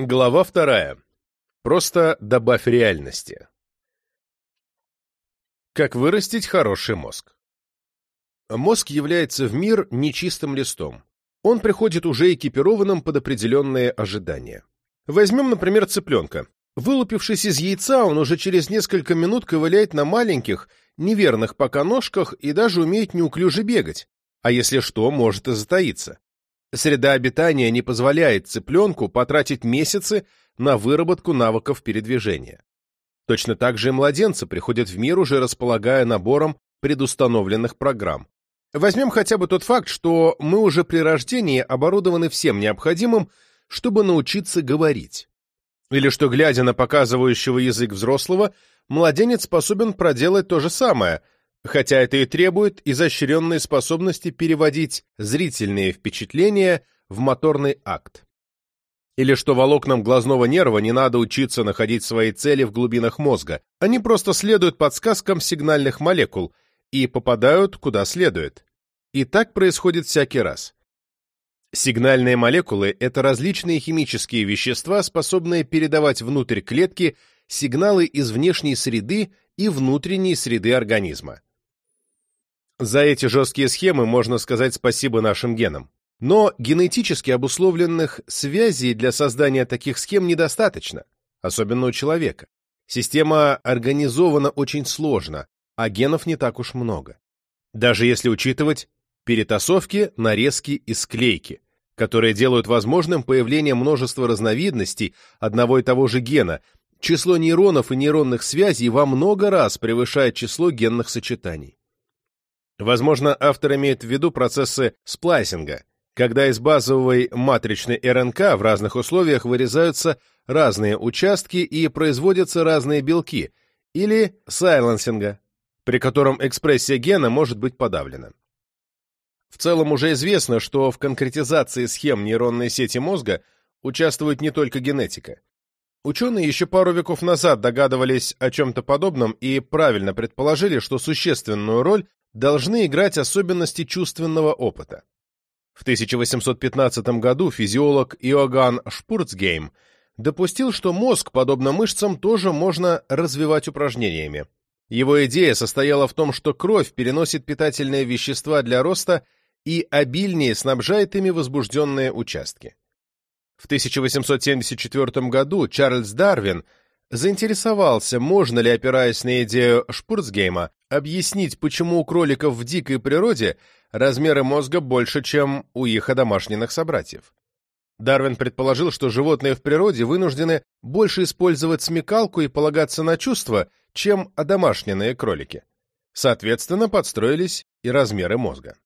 Глава вторая. Просто добавь реальности. Как вырастить хороший мозг? Мозг является в мир нечистым листом. Он приходит уже экипированным под определенные ожидания. Возьмем, например, цыпленка. Вылупившись из яйца, он уже через несколько минут ковыляет на маленьких, неверных пока ножках и даже умеет неуклюже бегать, а если что, может и затаиться. Среда обитания не позволяет цыпленку потратить месяцы на выработку навыков передвижения. Точно так же и младенцы приходят в мир, уже располагая набором предустановленных программ. Возьмем хотя бы тот факт, что мы уже при рождении оборудованы всем необходимым, чтобы научиться говорить. Или что, глядя на показывающего язык взрослого, младенец способен проделать то же самое – хотя это и требует изощренной способности переводить зрительные впечатления в моторный акт. Или что волокнам глазного нерва не надо учиться находить свои цели в глубинах мозга, они просто следуют подсказкам сигнальных молекул и попадают куда следует. И так происходит всякий раз. Сигнальные молекулы – это различные химические вещества, способные передавать внутрь клетки сигналы из внешней среды и внутренней среды организма. За эти жесткие схемы можно сказать спасибо нашим генам. Но генетически обусловленных связей для создания таких схем недостаточно, особенно у человека. Система организована очень сложно, а генов не так уж много. Даже если учитывать перетасовки, нарезки и склейки, которые делают возможным появление множества разновидностей одного и того же гена, число нейронов и нейронных связей во много раз превышает число генных сочетаний. Возможно, автор имеет в виду процессы сплайсинга, когда из базовой матричной РНК в разных условиях вырезаются разные участки и производятся разные белки, или сайленсинга, при котором экспрессия гена может быть подавлена. В целом уже известно, что в конкретизации схем нейронной сети мозга участвует не только генетика. Ученые еще пару веков назад догадывались о чем-то подобном и правильно предположили, что существенную роль должны играть особенности чувственного опыта. В 1815 году физиолог Иоганн Шпурцгейм допустил, что мозг, подобно мышцам, тоже можно развивать упражнениями. Его идея состояла в том, что кровь переносит питательные вещества для роста и обильнее снабжает ими возбужденные участки. В 1874 году Чарльз Дарвин заинтересовался, можно ли, опираясь на идею Шпурцгейма, объяснить, почему у кроликов в дикой природе размеры мозга больше, чем у их одомашненных собратьев. Дарвин предположил, что животные в природе вынуждены больше использовать смекалку и полагаться на чувства, чем одомашненные кролики. Соответственно, подстроились и размеры мозга.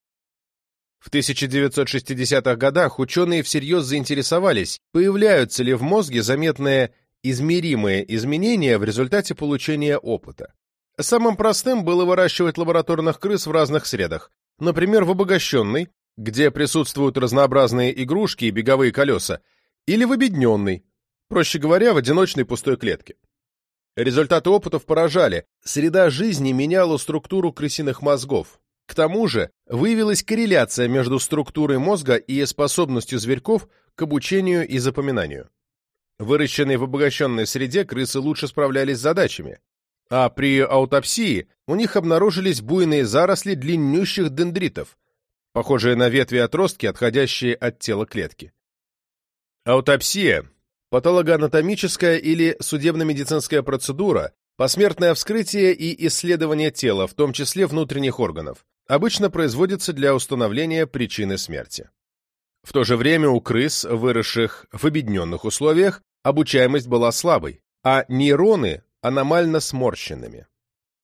В 1960-х годах ученые всерьез заинтересовались, появляются ли в мозге заметные измеримые изменения в результате получения опыта. Самым простым было выращивать лабораторных крыс в разных средах, например, в обогащенной, где присутствуют разнообразные игрушки и беговые колеса, или в обедненной, проще говоря, в одиночной пустой клетке. Результаты опытов поражали, среда жизни меняла структуру крысиных мозгов. К тому же выявилась корреляция между структурой мозга и способностью зверьков к обучению и запоминанию. Выращенные в обогащенной среде крысы лучше справлялись с задачами, а при аутопсии у них обнаружились буйные заросли длиннющих дендритов, похожие на ветви отростки, отходящие от тела клетки. Аутопсия – патологоанатомическая или судебно-медицинская процедура, посмертное вскрытие и исследование тела, в том числе внутренних органов, обычно производится для установления причины смерти. В то же время у крыс, выросших в обедненных условиях, обучаемость была слабой, а нейроны аномально сморщенными.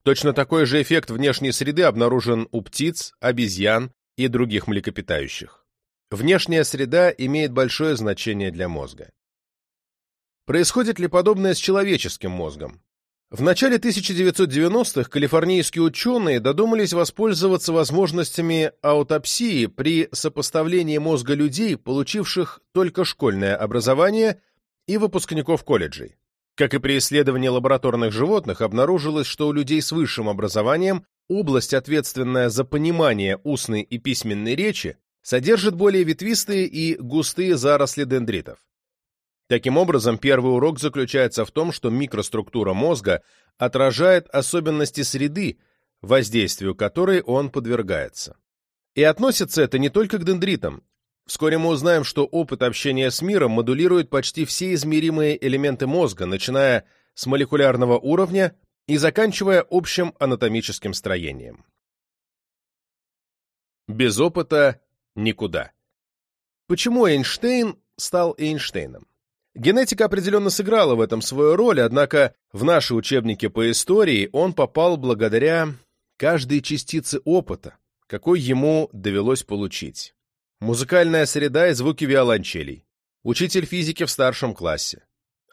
Точно такой же эффект внешней среды обнаружен у птиц, обезьян и других млекопитающих. Внешняя среда имеет большое значение для мозга. Происходит ли подобное с человеческим мозгом? В начале 1990-х калифорнийские ученые додумались воспользоваться возможностями аутопсии при сопоставлении мозга людей, получивших только школьное образование, и выпускников колледжей. Как и при исследовании лабораторных животных, обнаружилось, что у людей с высшим образованием область, ответственная за понимание устной и письменной речи, содержит более ветвистые и густые заросли дендритов. Таким образом, первый урок заключается в том, что микроструктура мозга отражает особенности среды, воздействию которой он подвергается. И относится это не только к дендритам. Вскоре мы узнаем, что опыт общения с миром модулирует почти все измеримые элементы мозга, начиная с молекулярного уровня и заканчивая общим анатомическим строением. Без опыта никуда. Почему Эйнштейн стал Эйнштейном? Генетика определенно сыграла в этом свою роль, однако в наши учебники по истории он попал благодаря каждой частице опыта, какой ему довелось получить. Музыкальная среда и звуки виолончелей, учитель физики в старшем классе,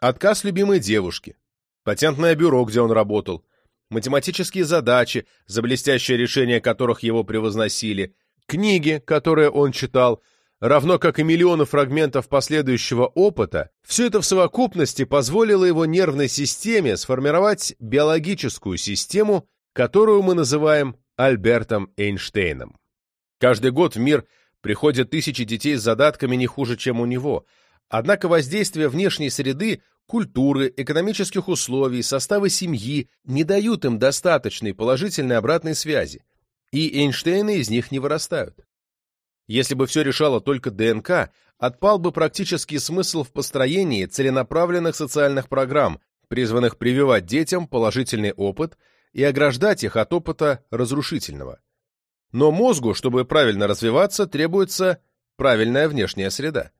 отказ любимой девушки, патентное бюро, где он работал, математические задачи, за блестящее решение которых его превозносили, книги, которые он читал, равно как и миллионы фрагментов последующего опыта, все это в совокупности позволило его нервной системе сформировать биологическую систему, которую мы называем Альбертом Эйнштейном. Каждый год в мир приходят тысячи детей с задатками не хуже, чем у него, однако воздействие внешней среды культуры, экономических условий, состава семьи не дают им достаточной положительной обратной связи, и Эйнштейны из них не вырастают. Если бы все решало только ДНК, отпал бы практический смысл в построении целенаправленных социальных программ, призванных прививать детям положительный опыт и ограждать их от опыта разрушительного. Но мозгу, чтобы правильно развиваться, требуется правильная внешняя среда.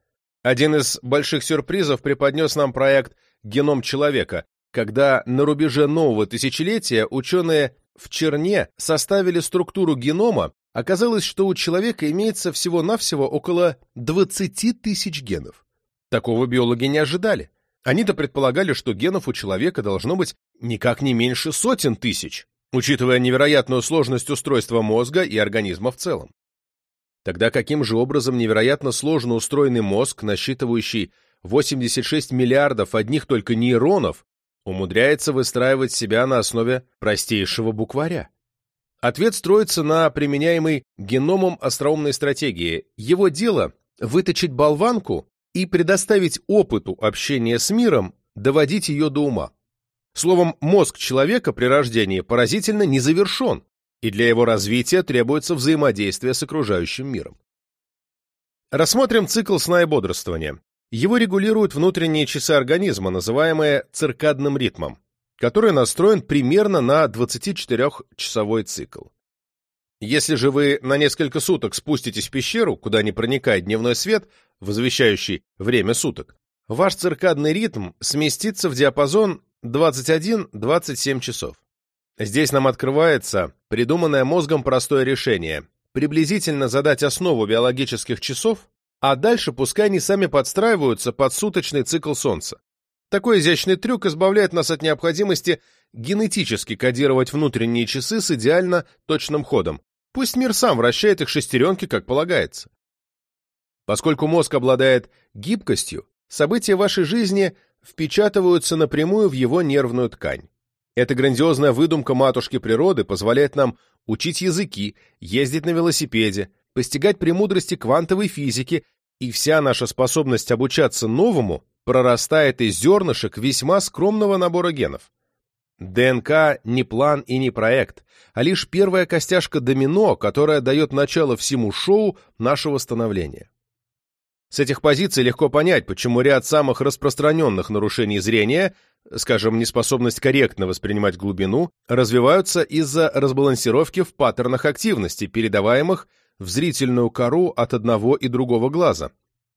Один из больших сюрпризов преподнес нам проект «Геном человека», когда на рубеже нового тысячелетия ученые в черне составили структуру генома, оказалось, что у человека имеется всего-навсего около 20 тысяч генов. Такого биологи не ожидали. Они-то предполагали, что генов у человека должно быть никак не меньше сотен тысяч, учитывая невероятную сложность устройства мозга и организма в целом. Тогда каким же образом невероятно сложно устроенный мозг, насчитывающий 86 миллиардов одних только нейронов, умудряется выстраивать себя на основе простейшего букваря? Ответ строится на применяемой геномом остроумной стратегии. Его дело – выточить болванку и предоставить опыту общения с миром доводить ее до ума. Словом, мозг человека при рождении поразительно не завершен, и для его развития требуется взаимодействие с окружающим миром. Рассмотрим цикл сна и бодрствования. Его регулируют внутренние часы организма, называемые циркадным ритмом, который настроен примерно на 24-часовой цикл. Если же вы на несколько суток спуститесь в пещеру, куда не проникает дневной свет, возвещающий время суток, ваш циркадный ритм сместится в диапазон 21-27 часов. Здесь нам открывается придуманное мозгом простое решение – приблизительно задать основу биологических часов, а дальше пускай они сами подстраиваются под суточный цикл Солнца. Такой изящный трюк избавляет нас от необходимости генетически кодировать внутренние часы с идеально точным ходом. Пусть мир сам вращает их шестеренки, как полагается. Поскольку мозг обладает гибкостью, события вашей жизни впечатываются напрямую в его нервную ткань. Эта грандиозная выдумка матушки природы позволяет нам учить языки, ездить на велосипеде, постигать премудрости квантовой физики, и вся наша способность обучаться новому прорастает из зернышек весьма скромного набора генов. ДНК не план и не проект, а лишь первая костяшка домино, которая дает начало всему шоу нашего становления. С этих позиций легко понять, почему ряд самых распространенных нарушений зрения скажем, неспособность корректно воспринимать глубину, развиваются из-за разбалансировки в паттернах активности, передаваемых в зрительную кору от одного и другого глаза.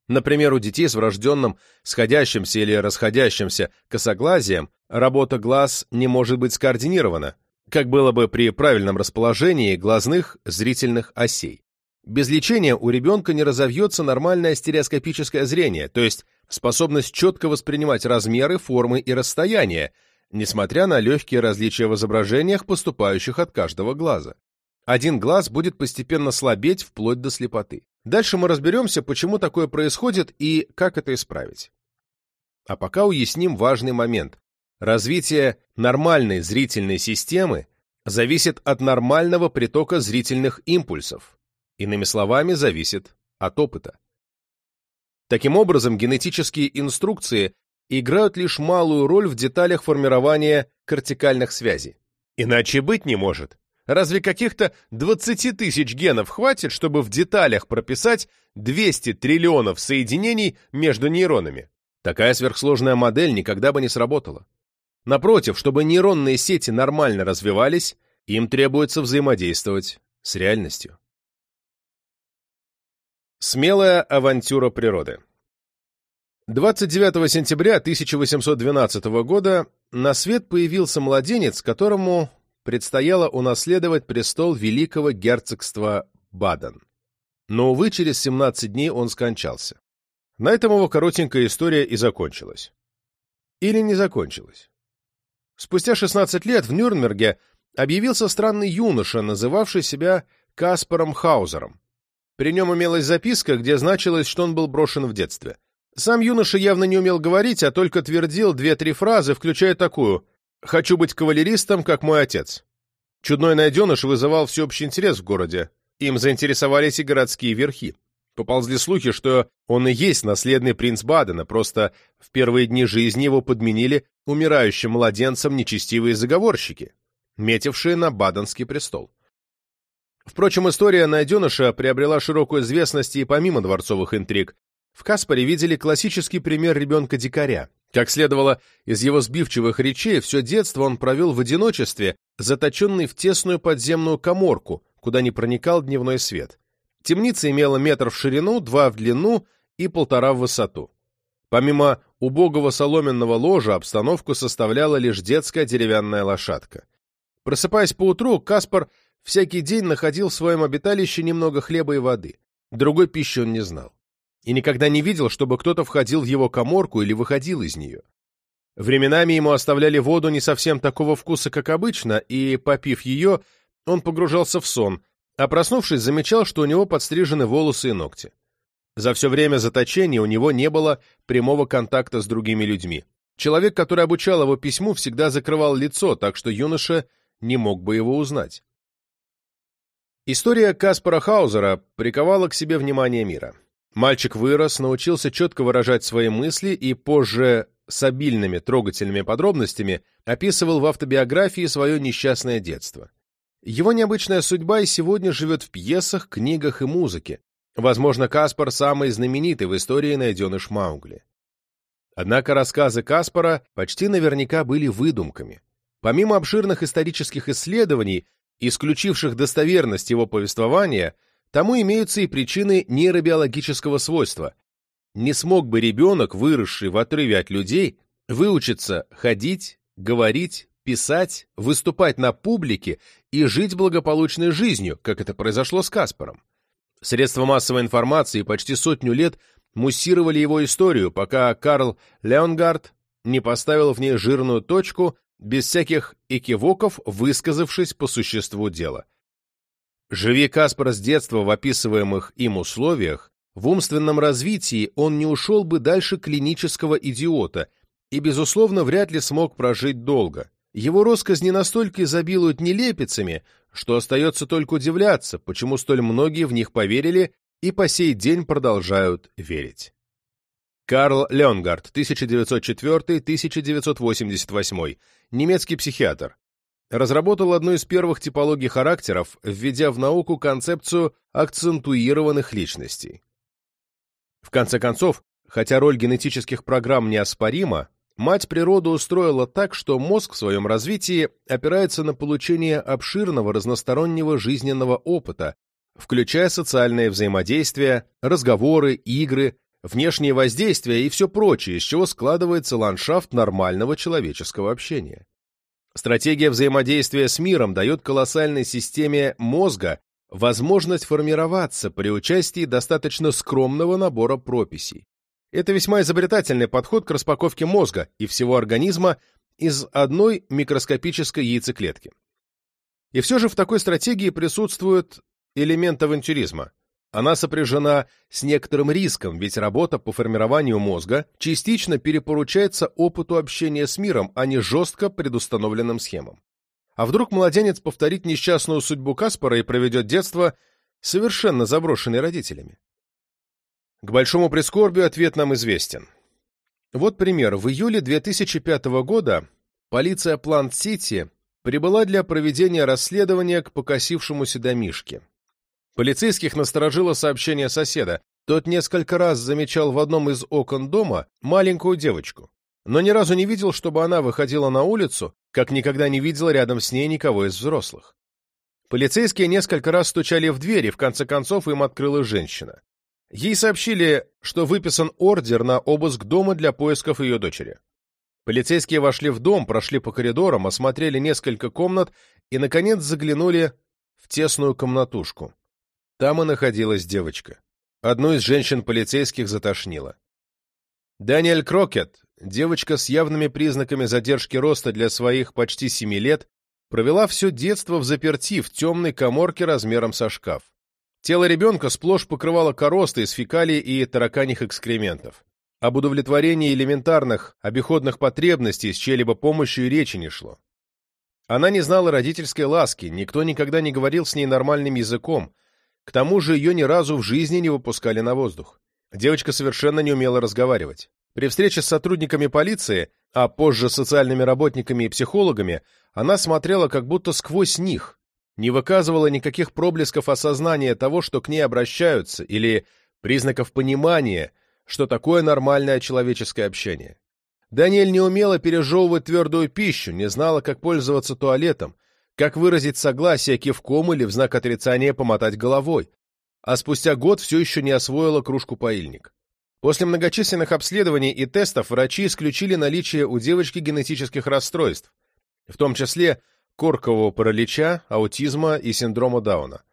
Например, у детей с врожденным сходящимся или расходящимся косоглазием работа глаз не может быть скоординирована, как было бы при правильном расположении глазных зрительных осей. Без лечения у ребенка не разовьется нормальное стереоскопическое зрение, то есть способность четко воспринимать размеры, формы и расстояния, несмотря на легкие различия в изображениях, поступающих от каждого глаза. Один глаз будет постепенно слабеть вплоть до слепоты. Дальше мы разберемся, почему такое происходит и как это исправить. А пока уясним важный момент. Развитие нормальной зрительной системы зависит от нормального притока зрительных импульсов. Иными словами, зависит от опыта. Таким образом, генетические инструкции играют лишь малую роль в деталях формирования кортикальных связей. Иначе быть не может. Разве каких-то 20 тысяч генов хватит, чтобы в деталях прописать 200 триллионов соединений между нейронами? Такая сверхсложная модель никогда бы не сработала. Напротив, чтобы нейронные сети нормально развивались, им требуется взаимодействовать с реальностью. Смелая авантюра природы 29 сентября 1812 года на свет появился младенец, которому предстояло унаследовать престол великого герцогства Баден. Но, увы, через 17 дней он скончался. На этом его коротенькая история и закончилась. Или не закончилась. Спустя 16 лет в Нюрнберге объявился странный юноша, называвший себя Каспаром Хаузером. При нем имелась записка, где значилось, что он был брошен в детстве. Сам юноша явно не умел говорить, а только твердил две-три фразы, включая такую «Хочу быть кавалеристом, как мой отец». Чудной найденыш вызывал всеобщий интерес в городе. Им заинтересовались и городские верхи. Поползли слухи, что он и есть наследный принц Бадена, просто в первые дни жизни его подменили умирающим младенцем нечестивые заговорщики, метившие на Баденский престол. Впрочем, история найденыша приобрела широкую известность и помимо дворцовых интриг. В Каспаре видели классический пример ребенка-дикаря. Как следовало из его сбивчивых речей, все детство он провел в одиночестве, заточенный в тесную подземную коморку, куда не проникал дневной свет. Темница имела метр в ширину, два в длину и полтора в высоту. Помимо убогого соломенного ложа, обстановку составляла лишь детская деревянная лошадка. Просыпаясь поутру, Каспар всякий день находил в своем обиталище немного хлеба и воды. Другой пищи он не знал. И никогда не видел, чтобы кто-то входил в его коморку или выходил из нее. Временами ему оставляли воду не совсем такого вкуса, как обычно, и, попив ее, он погружался в сон, а проснувшись, замечал, что у него подстрижены волосы и ногти. За все время заточения у него не было прямого контакта с другими людьми. Человек, который обучал его письму, всегда закрывал лицо, так что юноша не мог бы его узнать. История Каспара Хаузера приковала к себе внимание мира. Мальчик вырос, научился четко выражать свои мысли и позже с обильными трогательными подробностями описывал в автобиографии свое несчастное детство. Его необычная судьба и сегодня живет в пьесах, книгах и музыке. Возможно, Каспар самый знаменитый в истории найденыш Маугли. Однако рассказы Каспара почти наверняка были выдумками. Помимо обширных исторических исследований, исключивших достоверность его повествования, тому имеются и причины нейробиологического свойства. Не смог бы ребенок, выросший в отрыве от людей, выучиться ходить, говорить, писать, выступать на публике и жить благополучной жизнью, как это произошло с Каспаром. Средства массовой информации почти сотню лет муссировали его историю, пока Карл Леонгард не поставил в ней жирную точку без всяких экивоков, высказавшись по существу дела. Живи Каспар с детства в описываемых им условиях, в умственном развитии он не ушел бы дальше клинического идиота и, безусловно, вряд ли смог прожить долго. Его росказни настолько изобилуют нелепицами, что остается только удивляться, почему столь многие в них поверили и по сей день продолжают верить. Карл Леонгард, 1904-1988, немецкий психиатр. Разработал одну из первых типологий характеров, введя в науку концепцию акцентуированных личностей. В конце концов, хотя роль генетических программ неоспорима, мать природа устроила так, что мозг в своем развитии опирается на получение обширного разностороннего жизненного опыта, включая социальное взаимодействие, разговоры, игры, внешние воздействия и все прочее, из чего складывается ландшафт нормального человеческого общения. Стратегия взаимодействия с миром дает колоссальной системе мозга возможность формироваться при участии достаточно скромного набора прописей. Это весьма изобретательный подход к распаковке мозга и всего организма из одной микроскопической яйцеклетки. И все же в такой стратегии присутствует элемент авантюризма. Она сопряжена с некоторым риском, ведь работа по формированию мозга частично перепоручается опыту общения с миром, а не жестко предустановленным схемам. А вдруг младенец повторит несчастную судьбу Каспара и проведет детство, совершенно заброшенный родителями? К большому прискорбию ответ нам известен. Вот пример. В июле 2005 года полиция Плант-Сити прибыла для проведения расследования к покосившемуся домишке. Полицейских насторожило сообщение соседа. Тот несколько раз замечал в одном из окон дома маленькую девочку, но ни разу не видел, чтобы она выходила на улицу, как никогда не видел рядом с ней никого из взрослых. Полицейские несколько раз стучали в дверь, и в конце концов им открыла женщина. Ей сообщили, что выписан ордер на обыск дома для поисков ее дочери. Полицейские вошли в дом, прошли по коридорам, осмотрели несколько комнат и, наконец, заглянули в тесную комнатушку. Там и находилась девочка. Одну из женщин-полицейских затошнило. Даниэль Крокет, девочка с явными признаками задержки роста для своих почти семи лет, провела все детство в заперти в темной коморке размером со шкаф. Тело ребенка сплошь покрывало короста из фекалий и тараканьих экскрементов. Об удовлетворении элементарных обиходных потребностей с чьей-либо помощью и речи не шло. Она не знала родительской ласки, никто никогда не говорил с ней нормальным языком, к тому же ее ни разу в жизни не выпускали на воздух. Девочка совершенно не умела разговаривать. При встрече с сотрудниками полиции, а позже социальными работниками и психологами, она смотрела как будто сквозь них, не выказывала никаких проблесков осознания того, что к ней обращаются, или признаков понимания, что такое нормальное человеческое общение. Даниэль не умела пережевывать твердую пищу, не знала, как пользоваться туалетом, как выразить согласие кивком или в знак отрицания помотать головой, а спустя год все еще не освоила кружку-поильник. После многочисленных обследований и тестов врачи исключили наличие у девочки генетических расстройств, в том числе коркового паралича, аутизма и синдрома Дауна.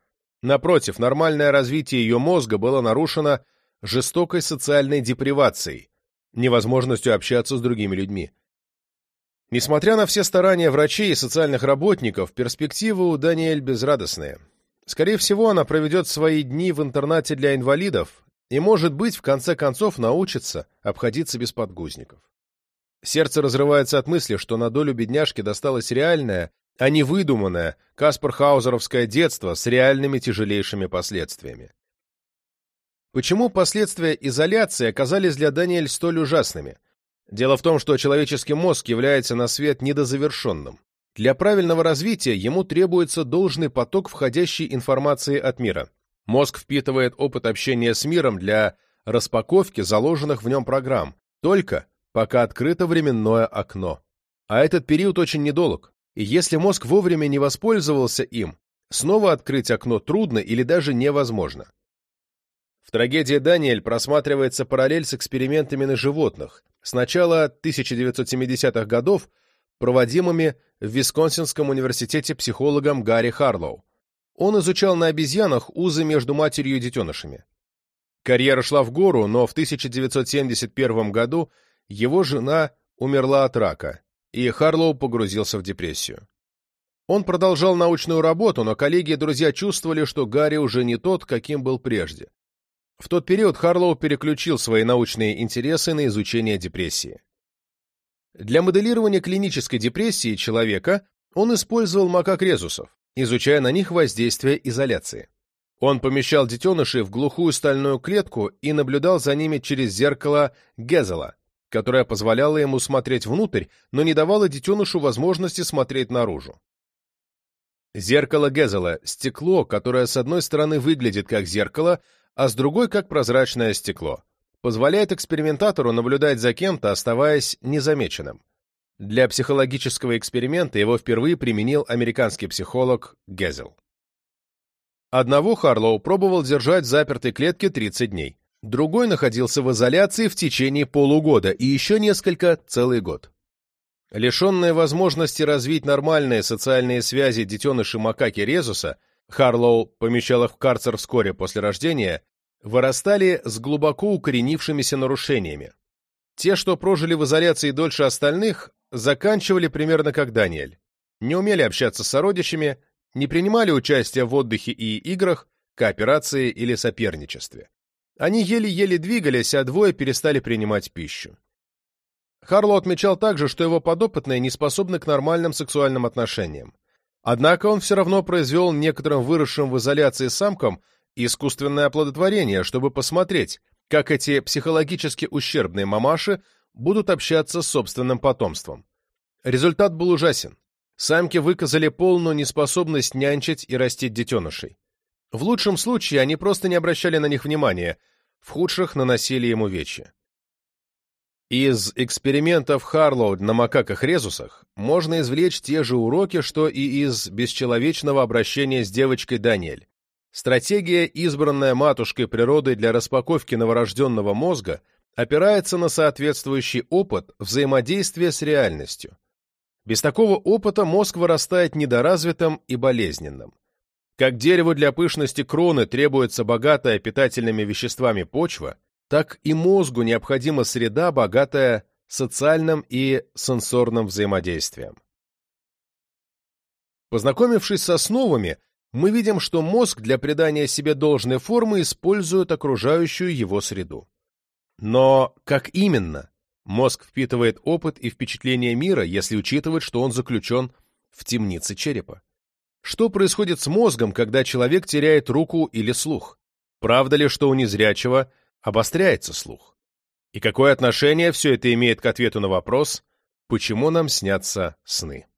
Напротив, нормальное развитие ее мозга было нарушено жестокой социальной депривацией, невозможностью общаться с другими людьми. Несмотря на все старания врачей и социальных работников, перспективы у Даниэль безрадостные. Скорее всего, она проведет свои дни в интернате для инвалидов и, может быть, в конце концов научится обходиться без подгузников. Сердце разрывается от мысли, что на долю бедняжки досталось реальное, а не выдуманное Каспар-Хаузеровское детство с реальными тяжелейшими последствиями. Почему последствия изоляции оказались для Даниэль столь ужасными? Дело в том, что человеческий мозг является на свет недозавершенным. Для правильного развития ему требуется должный поток входящей информации от мира. Мозг впитывает опыт общения с миром для распаковки заложенных в нем программ, только пока открыто временное окно. А этот период очень недолг и если мозг вовремя не воспользовался им, снова открыть окно трудно или даже невозможно. В трагедии Даниэль просматривается параллель с экспериментами на животных, с начала 1970-х годов, проводимыми в Висконсинском университете психологом Гарри Харлоу. Он изучал на обезьянах узы между матерью и детенышами. Карьера шла в гору, но в 1971 году его жена умерла от рака, и Харлоу погрузился в депрессию. Он продолжал научную работу, но коллеги и друзья чувствовали, что Гарри уже не тот, каким был прежде. В тот период Харлоу переключил свои научные интересы на изучение депрессии. Для моделирования клинической депрессии человека он использовал макак-резусов, изучая на них воздействие изоляции. Он помещал детенышей в глухую стальную клетку и наблюдал за ними через зеркало Гезела, которая позволяла ему смотреть внутрь, но не давала детенышу возможности смотреть наружу. Зеркало Гезела – стекло, которое с одной стороны выглядит как зеркало, а с другой – как прозрачное стекло. Позволяет экспериментатору наблюдать за кем-то, оставаясь незамеченным. Для психологического эксперимента его впервые применил американский психолог Гезел. Одного Харлоу пробовал держать в запертой клетке 30 дней. Другой находился в изоляции в течение полугода и еще несколько целый год. Лишенные возможности развить нормальные социальные связи детеныши макаки Резуса, Харлоу помещал их в карцер вскоре после рождения, вырастали с глубоко укоренившимися нарушениями. Те, что прожили в изоляции дольше остальных, заканчивали примерно как Даниэль. Не умели общаться с сородичами, не принимали участия в отдыхе и играх, кооперации или соперничестве. Они еле-еле двигались, а двое перестали принимать пищу. Харло отмечал также, что его подопытные не способны к нормальным сексуальным отношениям. Однако он все равно произвел некоторым выросшим в изоляции самкам искусственное оплодотворение, чтобы посмотреть, как эти психологически ущербные мамаши будут общаться с собственным потомством. Результат был ужасен. Самки выказали полную неспособность нянчить и растить детенышей. В лучшем случае они просто не обращали на них внимания, в худших наносили ему увечья. Из экспериментов Харлоу на макаках-резусах можно извлечь те же уроки, что и из бесчеловечного обращения с девочкой Даниэль. Стратегия, избранная матушкой природой для распаковки новорожденного мозга, опирается на соответствующий опыт взаимодействия с реальностью. Без такого опыта мозг вырастает недоразвитым и болезненным. Как дереву для пышности кроны требуется богатая питательными веществами почва, так и мозгу необходима среда, богатая социальным и сенсорным взаимодействием. Познакомившись с основами, мы видим, что мозг для придания себе должной формы использует окружающую его среду. Но как именно мозг впитывает опыт и впечатления мира, если учитывать, что он заключен в темнице черепа? Что происходит с мозгом, когда человек теряет руку или слух? Правда ли, что у незрячего – обостряется слух. И какое отношение все это имеет к ответу на вопрос, почему нам снятся сны?